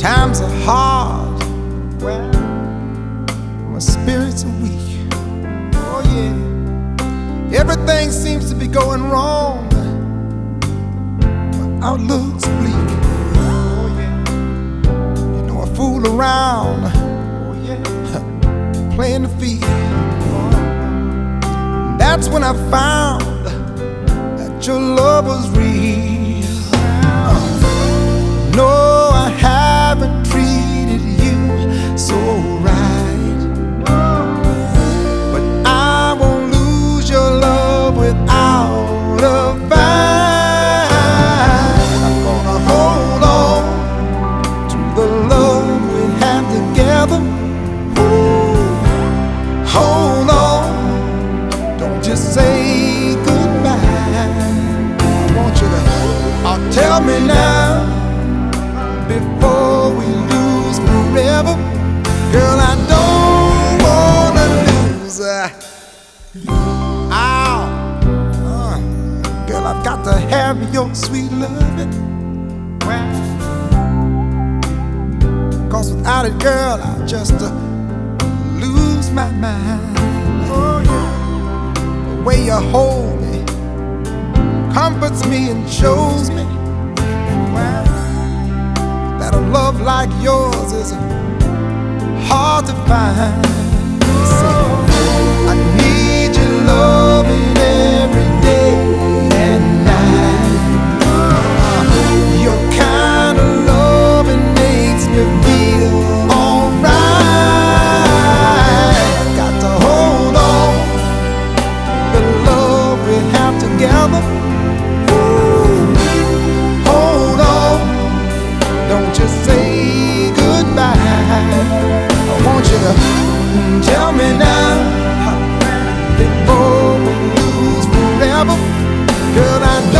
Times are hard, well, my spirits are weak. Oh, yeah. Everything seems to be going wrong. My outlook's bleak. Oh, yeah. You know, I fool around. Oh, yeah. Playing the field. That's when I found that your love was real. We lose forever. Girl, I don't wanna lose. Uh, girl, I've got to have your sweet loving. Cause without it, girl, I just uh, lose my mind. Oh. The way you hold me comforts me and shows me that a love like yours is hard to find. I need your loving every day and night. Your kind of loving makes me feel alright. Got to hold on the love we have together. Girl, I